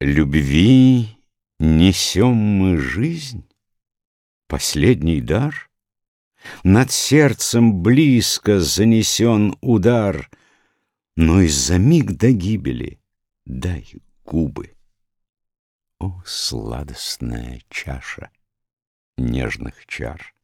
Любви несем мы жизнь, последний дар, Над сердцем близко занесен удар, Но из-за миг до гибели дай губы. О, сладостная чаша нежных чар!